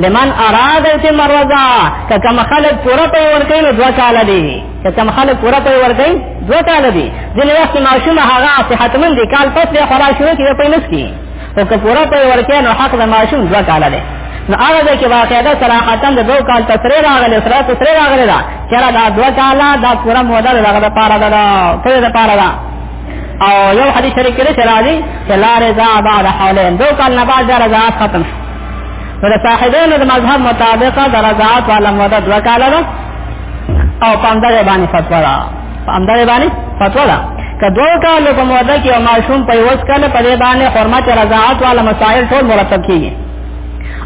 لمن اراد چې مروزا که کم خلق پورا پي ور کوي نو دو کالا دي که کم خلق پورا پي ور کوي دو کالا دي ځینې وخت ماشوم هغه صحتمند دي کال پس به خورا شروع کوي په نس کې او که پورا په ورکه نو حق د ماشوم دوه کال دی نو هغه د کې واقعده صراحتا د دوه کال تسری راغلی سره تسری راغلی دا چېرې دا دوه کال دا پورا موده دغه د پاره ده په دې پاره ده او یو حدیث شریف کې چې راځي چې لا رضا بعد حولین دوه کال نه بعد رضا ختم نو د صاحبینو د مذهب مطابق د رضاعت والا موده دوه کال ده او پاندې باندې فتوا ده په همدا باندې فتوا ده که دوه کال په موده کې او ماشوم په یوس کال په دې باندې حرمت رضاعت والا مسائل ټول مرتب کیږي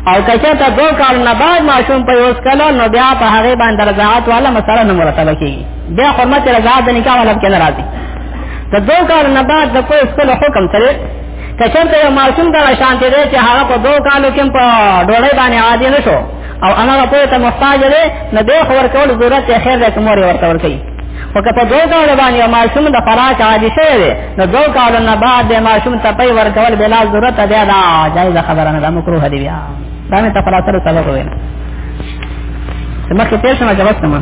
او کچه ته دوه کال نه بعد ماشوم په یوس کال نو بیا په هغه باندې رضاعت والا مسائل نه مرتب کیږي بیا حرمت رضاعت د نکاح والا کې ناراضي ته دوه کال نه بعد د کوئی خپل حکم سره کچه ته ماشوم دا شانته دی چې هغه په دوه کالو کې په ډوړې باندې عادي نشو او انا په ته محتاج دی نو به خبر کول ضرورت یې خیر ده کوموري ورته ور کوي او که په دوه کال باندې ماشوم د فراق عادي شوی دی نو دوه کال نه بعد د ماشوم ته پي ور کول بلا ضرورت دی دا جایز خبره نه ده مکروه دی بیا دا مې تفلاطر سبب ویل مخکې تیر شمه جواب سمه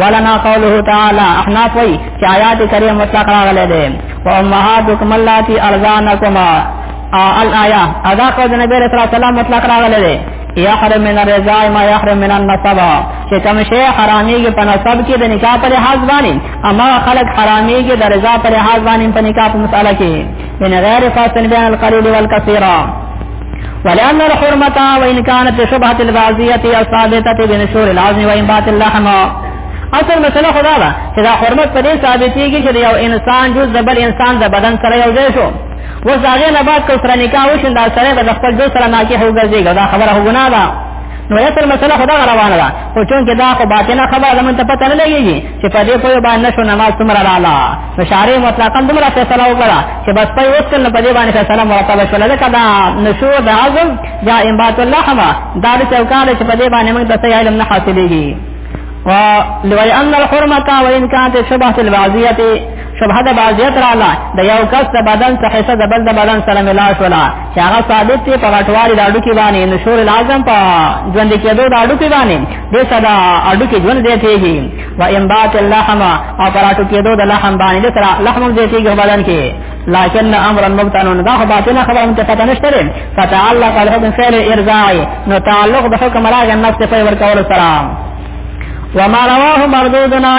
ولنا قوله تعالی احنا کوي چې آیات کریم مطلق راغلي دي او امهاتکم اللاتي ارزانکما الایا ادا کو د نبی رسول الله مطلق راغلي دي یحرم من الرضاع ما یحرم من النسب چې کوم شی حراميږي په نسب کې د نکاح پر حاض باندې اما خلق حراميږي د رضا پر حاض باندې په نکاح په مسأله کې من غیر فاصل بین القلیل والکثیر ولأن الحرمة وإن كانت شبهة البعضية الثابتة بنشور العزم وإن بات اللحم اصل مسله خدا ده چې دا حرمت په دې ثابتېږي چې یو انسان جز د بل انسان د بدن سره یو ځای شو وس هغه نه بعد کو سره نکاح وشین دا سره د خپل جز سره ناکه هوګرځي دا خبره هوګنا ده نو اصل مسله خدا روانه ده خو چون کې دا خو باطنه خبره ده مونږ ته پته نه لګيږي چې په دې پوهه باندې شو نماز تمره رااله نو شارع مطلقاً تمره فیصله وکړه چې بس په اوس کله په دې باندې فیصله مرتب شول دا کدا نشو د عزم یا امبات الله حما دا د چوکاله چې په دې باندې موږ د صحیح علم نه حاصلېږي و لوی ان الحرمه وان كانت شبهه البعضيه شبهه د بعضیت رااله د یو کس د بدن څخه حصہ د بل د بدن سره ملا شولا چې هغه ثابت دی په غټوالي د اډو کې باندې نشور العظم په ژوند کې دوه اډو کې باندې دې صدا اډو کې ژوند دې تیږي و انبات اللحم او پراتو کې دوه لحم باندې دې سره لحم دې تیږي بدن کې لكن امر مبتن دا خو باطل خبره مت پته نشته لري فتعلق الحكم فعل ارجاعي نو تعلق د حکم راغ النفس په ور کول سره وما رواه مردودنا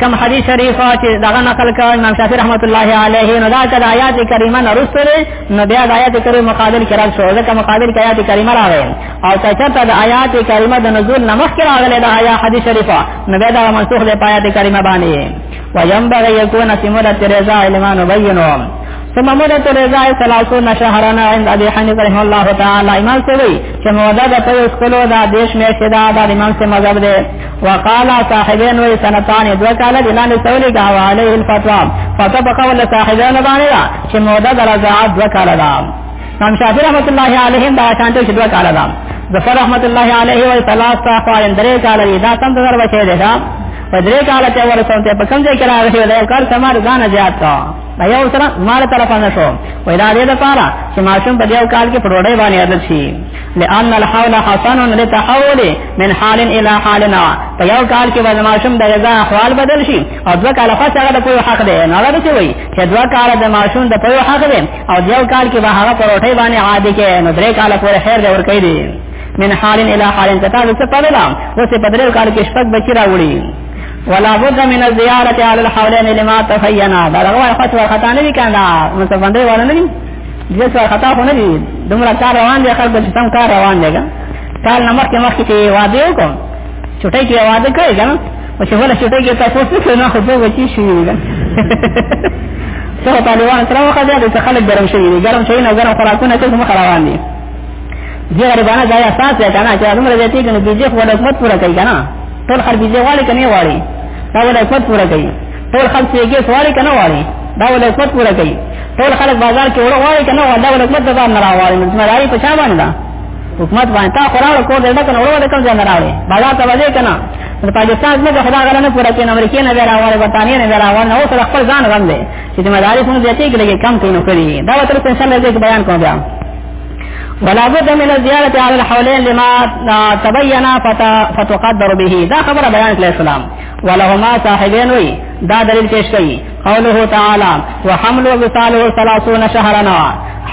کم حدیث شریف چې دغه نقل کړ امام شافعي رحمت الله علیه نو دا کله آیات کریمه نرسته نو بیا آیات کریمه مقابل کرال شو ځکه مقابل آیات کریمه راغی او کچرته د آیات کریمه د نزول نمخ کې راغله د آیا حدیث شریفه نو به دا منسوخ دی په آیات کریمه باندې وينبغي يكون في مدة رضا علما نبينه ثم مدة رضا ثلاثون شهرا عند ابي حنيفه رحمه الله تعالى امام سوي چې موده د پیوس کولو دا دیش مې شدا د امام سے مذهب دی وقال صاحبين وي سنتان دو کال د امام سوي کا عليه الفتوا فتبقى ولا صاحبين باندې چې موده د رضا دو کال ده امام شافعي رحمت الله علیه دا شانته شدوا قال دا ظفر رحمت الله علیه و ثلاث صحابه درې قال دا تم در بچی دی دا درې قال ته ورسول ته په کوم ځای کې راغلی دا کار سمار غانه زیات کا دا یو سره مال طرف نه شو وای دا دې لپاره چې ماشوم په یو کال کې پروړې باندې عادت شي لئن الحول حسن لتحول من حال الى حال نا په یو کال کې باندې ماشوم د یزا احوال بدل شي او ځکه لفظ هغه د کوی حق دی نه راځي وای چې دوا کال د ماشوم د پيو حق دی او دیو کال کې به هغه پروټي باندې عادي کې نو درې کال پورې خیر دی ور کوي دی من حال الى حال کته څه پدې دا اوس په درې کال کې شپږ بچی راوړي ولا بد من الزياره على الحولين لما تفينا دا هغه خاطر خطا نه وکړه نو څه باندې ونه نه دي څه خطا خو نه دي دومره کار روان دي خلک چې څنګه کار روان دي کال نمبر کې مخکې واده وکړو چټای کې واده کوي کنه او چې ولا شټه کې تاسو څه نه خو به وچی شي نه څو طالبان تر وخت دا چې خلک ګرم شي دي ګرم شي نه ګرم خلاقونه څه مخ روان دي دې غریبانه ځای اساس دی کنه چې موږ دې ته کنه بيځه خو د حکومت پوره کوي کنه ټول خر بيځه غواړي کنه غواړي دا ول حکومت پوره کوي ټول خلک یې کې غواړي کنه غواړي دا ول حکومت پوره کوي ټول خلک بازار کې وړو غواړي کنه دا ول حکومت د ځان نه راوړي نو زموږ راي په چا باندې حکومت باندې تا خورا کو دې ډکه نو ورو دې کوم ځای نه راوړي بازار ته وځي کنه د پاکستان څخه خدا غره نه پوره کین امریکای نه غره وره برتانیې نه غره وره او سره خپل ځان غم دی چې د مدارس نو زیاتې کې لګي کم کینو کړی دا وتر څه انشاء الله دې بیان کوم بیا ولا بد من الزيارة على الحولين لما تبين فتقدر به دا خبر بيان الإسلام ولهما صاحبين وي دا دليل پیش کوي قوله تعالی وحمل وصاله 30 شهرا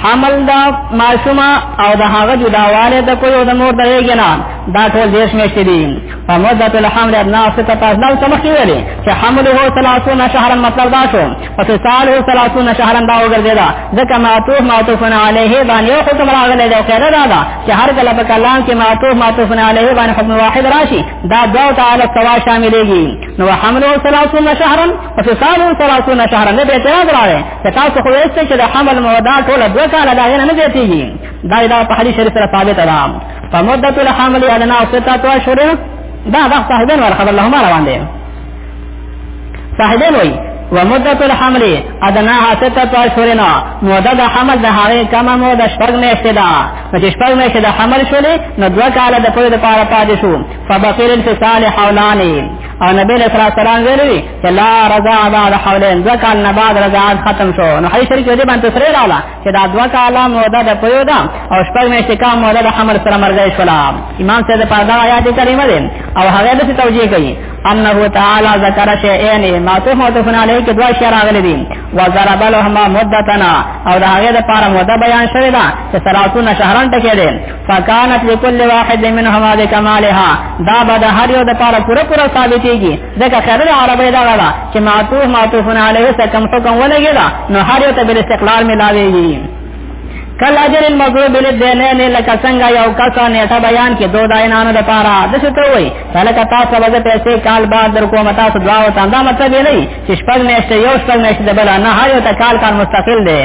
حمل دا ماشوما او د هغه جداواله د کوی او د مور د یګنا دا ټول دیش میشته دي په مدته الحمل ابنا سته تاسو نو سمخې ویلې چې حمل هو 30 شهرا مطلب دا شو او چې سال هو 30 شهرا دا وګرځیدا ځکه ماتو ماتو فن علیه باندې یو حکم راغلی دا خیر دا دا چې هر کله په کلام کې ماتو ماتو فن علیه باندې حکم واحد راشي دا دو تعالی سوا شاملېږي نو حمل هو 30 شهرا فصال ثلاثون شهر نه به اعتراض راغی چې تاسو خو وایئ چې د حمل موده ټول دوه کاله دا نه زیاتېږي دا دا په حدیث شریف سره ثابت ده په مدته الحمل ادنا او ستات اشهر دا دا صاحبین ور خبر لهم روان دي صاحبین وایي ومدة الحمل ادناها ستة اشهر موده د حمل د هغه کمه موده شپږ میاشتې ده نو چې شپږ میاشتې د حمل شولې نو دوه کاله د پوره د پاره پاتې شو فبقي الانفصال حولان او نبی علیہ السلام ویلي چې لا رضا بعد حولین ځکه کال نه بعد رضا ختم شو نو حدیث شریف دې باندې سره رااله چې دا دوا کاله موده د پویو ده او شپږ میاشتې کا موده د حمل سره مرګ شو امام سید په دا آیات کریمه دي او هغه د توجیه کوي انه تعالی ذکر شیئین معطوف معطوفن علیه کې دوا شی راغلي دي وضرب لهما مدتنا او دا هغه د پاره موده بیان شوی دا چې 30 شهران ټکې دي فکانت لكل واحد منهما بكمالها دا به د هر یو د پاره پوره پوره ثابتېږي ځکه خیر د عربی دغه ده چې معطوف معطوفون علیه څه کم څه کم ولګي دا نو هر یو ته بل استقلال ملاويږي کل اجر المضروب للدینین لکه څنګه یو کس نیټه بیان کې دو داینانو د پاره د څه ته وای تلکه تاسو وځه پیسې کال بعد در کوم تاسو دعا او تنده مطلب نه چې شپږ میاشتې یو شپږ میاشتې د بل نه هر یو ته کال کار مستقل دی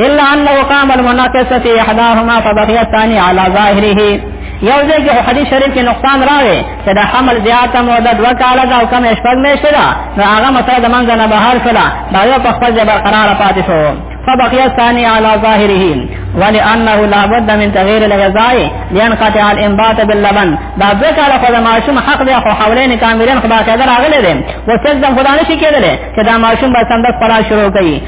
الا انه قام المناقص في احداهما فبقي الثاني على ظاهره یو ځای کې حدیث شریف کې نقصان راغی چې د حمل زیاته موده دوه کاله ده او کم شپږ میاشتې ده نو هغه مسله د منځه نه بهر شوله دا یو په خپل ځای برقراره پاتې شو فبقي الثاني على ظاهره ولانه لا بد من تغيير الغذاء لينقطع الانبات باللبن دا ځکه له خدای ماشوم حق دی خو حولین کاملین خدا ته راغلی دی وسجدم خدا نشي کېدلی چې دا ماشوم به سندس پرا شروع کوي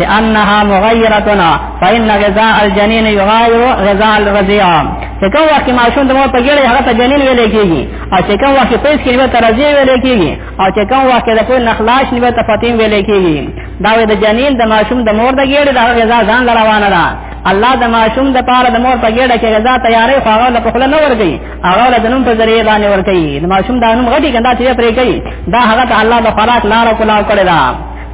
لانها مغیرتنا فإن غذاء الجنين يغاير غذاء الرضيع چې کوم وخت ماشوم د مور په ګړې هغه ته جنین ویل کېږي او چې کوم وخت پیس کې به ترځي ویل کېږي او چې کوم وخت د کوم نخلاش نیو ته فاطیم ویل کېږي دا د جنین د ماشوم د مور د ګړې د غذا ځان روانه ده الله د ماشوم د پاره د مور په ګډه کې غذا تیارې خو هغه په خله نه ورګي هغه د نوم په ذریعہ باندې ورګي د ماشوم د نوم غټي کنده چې پرې کوي دا هغه ته الله د خوراک لار کولا کړی دا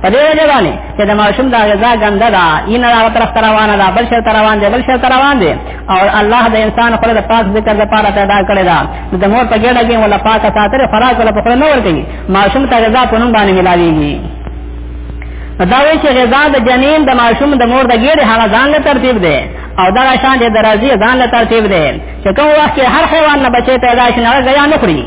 په دې وجه باندې چې د ماشوم دا غذا ګنده ده ان هغه طرف ته روانه ده بل شي ته روان دي بل شي ته روان دي او الله د انسان خپل د پاک ذکر لپاره پیدا کړی دا د مور په ګډه کې ولا پاک ساتره فراغ ولا په خپل نور کوي ماشوم ته غذا په نوم باندې ملاويږي دا وی چې غذا د جنین د ماشوم د مور د ګډه هغه ځان له ترتیب ده او دا شان د درازي ځان له ترتیب ده چې کوم وخت کې هر حیوان نه بچي پیدا شي نه غیا نه خوري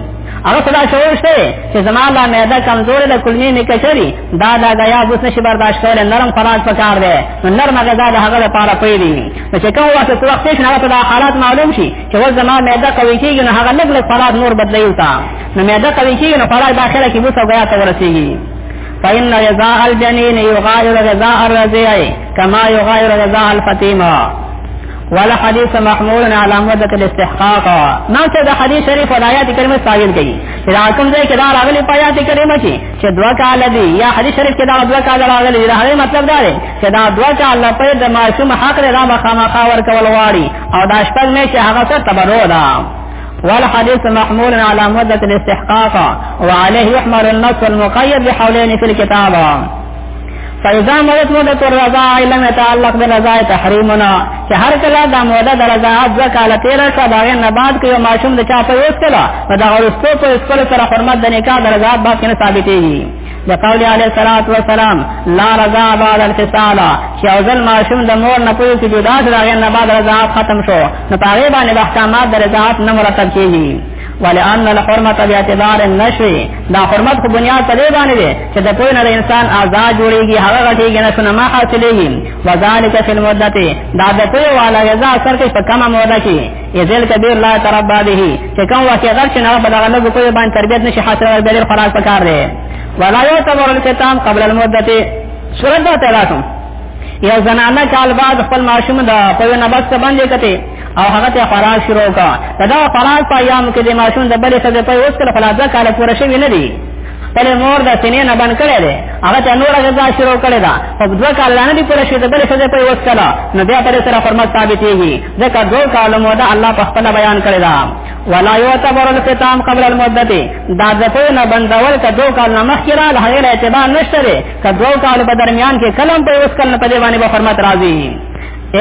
هغه صدا شعور شته چې زما لا معده کمزور ده کلمې نه کچري دا دا غیا بوس نشي برداشت کول نرم فراز پکار دی نو نرم غذا د هغه لپاره پیری نو چې کوم وخت څو وخت شي هغه دا حالات معلوم شي چې ول زما معده قوي کیږي نو هغه لګ لګ فراز نور بدلی وتا نو معده قوي کیږي نو فراز داخله کې بوس غیا ته ورسیږي فإن غذاء الجنين يغاير غذاء الرضيع كما يغاير غذاء الفطيمة ولا حدیث محمول علی مدت الاستحقاق نو چې د حدیث شریف او آیات کریمه ثابت کړي دا کوم ځای کې دا راغلي په آیات کریمه کې چې دوا کال دی یا حدیث شریف کې دا دوا کال راغلي دا هغه مطلب دا دی چې دا دوا کال په د معصوم حق لري دا مخامخا ور کول واړي او دا شپږ نه چې هغه څه تبرو ده والحديث محمول على مدة الاستحقاق وعليه يحمل النص المقيد بحولين في الكتابة فإذا مدت مدت الرضاعة لم يتعلق بالرضاعة تحريمنا چې هر کله دا موده د رضاعت د کال 13 شو دا نه بعد کې یو ماشوم د چا په یوس کله دا ورستو په اسکول سره حرمت د نکاح د رضاعت باندې نه ثابتېږي د قول علی صلوات و سلام لا رضا بعد الفصال چې اوزل ماشوم د مور نه پوي چې جدا شو دا نه بعد رضاعت ختم شو نو په هغه باندې احکامات د رضاعت نه مرتب کیږي ولئن الحرمت باعتبار النشر دا حرمت خو بنیاد په دې باندې دی چې د پوی نه انسان آزاد جوړیږي هغه غټیږي نه شنو ما حاصلېږي وذالک فی المدته دا د پوی والا یزا اثر کې په کمه موده کې یزل کبیر لا تربا به چې کوم وخت غر چې نه په دغه لګو پوی باندې تربیت نشي حاصلول ډېر خلاص پکار دی ولا یعتبر الختام قبل المدته سورۃ تعالی یو زنانه کال بعد خپل ماشوم د پوی نه بس باندې کته او هغه ته خوراک شروع کا دا خوراک په ایام کې د ماشوم د بلې څخه په اوس کله فلاځه کال پوره شوی نه دی خپل مور د سینې نه بند کړي دي هغه ته نور غذا شروع کړي دا په دوه کال نه دی پوره شوی د بلې څخه په اوس کله نو بیا پر سره فرمت ثابتېږي ځکه دوه کال مو دا الله په خپل بیان کړي دا ولا يعتبر الختام قبل المدة دا ځکه نه بندول ک دوه کال نه مخکې را له هغه اعتبار نشته ک دوه کال په درمیان کې کلم په اوس کله په دی باندې به فرمت راځي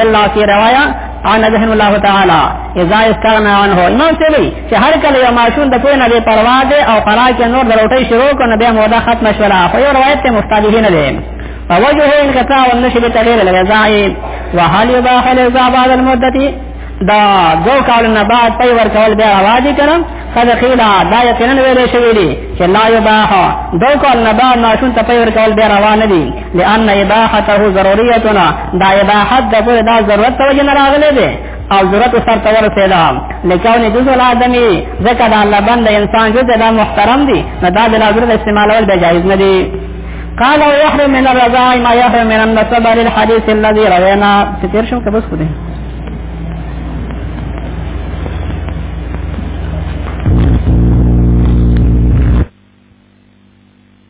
الا فی روایا عن رحم الله تعالی اذا استغنا عنه امام سے وی چې هر کله یو ماشوم د پوی نه بے پروا دی او قرا کې نور دروټي شروع کو نه به موده ختم شولا خو یو روایت ته مستدیه نه دی فوجه انقطاع والنشي بتغير الغذاء وهل يباح الغذاء بعد المدة دا دو کال نه بعد پي ور کول بیا راځي کنه قد قيل دا یقینا ویل شوی دی چې لا يباح دو کال نه بعد ماشوم ته پي ور کول بیا روان دي لأن اباحته ضروريتنا دا اباحت د پوره دا ضرورت ته وجه راغله دي او ضرورت سره تور سیدا لکاو نه جزء الادمی زکه دا الله بند انسان جو دا محترم دي نه دا بلا ضرورت استعمالول به جایز نه دي قال ويحرم من الرضاع ما يحرم من النسب للحديث الذي روينا تیر شو کبس کو دي